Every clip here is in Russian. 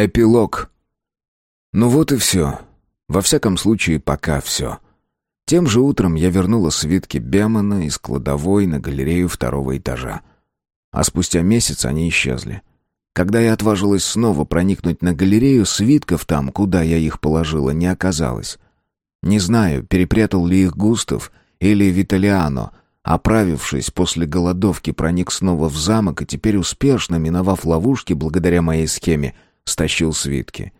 Эпилог. Ну вот и все. Во всяком случае, пока все. Тем же утром я вернула свитки Бемана из кладовой на галерею второго этажа. А спустя месяц они исчезли. Когда я отважилась снова проникнуть на галерею, свитков там, куда я их положила, не оказалось. Не знаю, перепрятал ли их Густав или Виталиано, оправившись после голодовки, проник снова в замок и теперь успешно, миновав ловушки благодаря моей схеме, стащил свитки.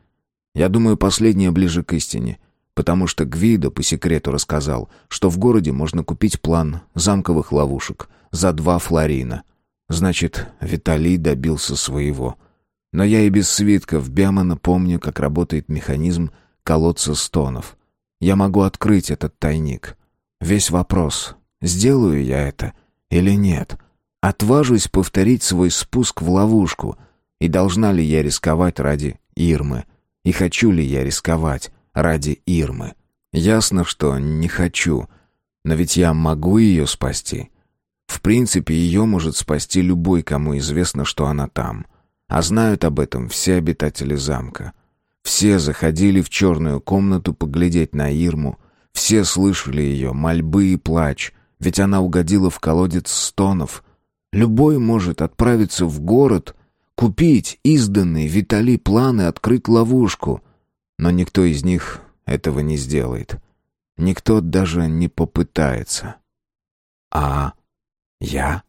Я думаю, последнее ближе к истине, потому что Гвидо по секрету рассказал, что в городе можно купить план замковых ловушек за два флорина. Значит, Виталий добился своего. Но я и без свитков Бямана помню, как работает механизм колодца стонов. Я могу открыть этот тайник. Весь вопрос, сделаю я это или нет. Отважусь повторить свой спуск в ловушку — и должна ли я рисковать ради Ирмы? И хочу ли я рисковать ради Ирмы? Ясно, что не хочу. Но ведь я могу ее спасти. В принципе, ее может спасти любой, кому известно, что она там. А знают об этом все обитатели замка. Все заходили в черную комнату поглядеть на Ирму. Все слышали ее мольбы и плач, ведь она угодила в колодец стонов. Любой может отправиться в город Купить изданные Витали планы открыть ловушку. Но никто из них этого не сделает. Никто даже не попытается. А я?